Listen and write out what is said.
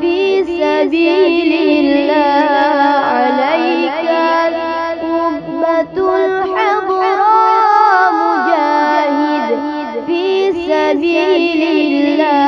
في سبيل الله عليك ربة الحضراء مجاهد في سبيل الله.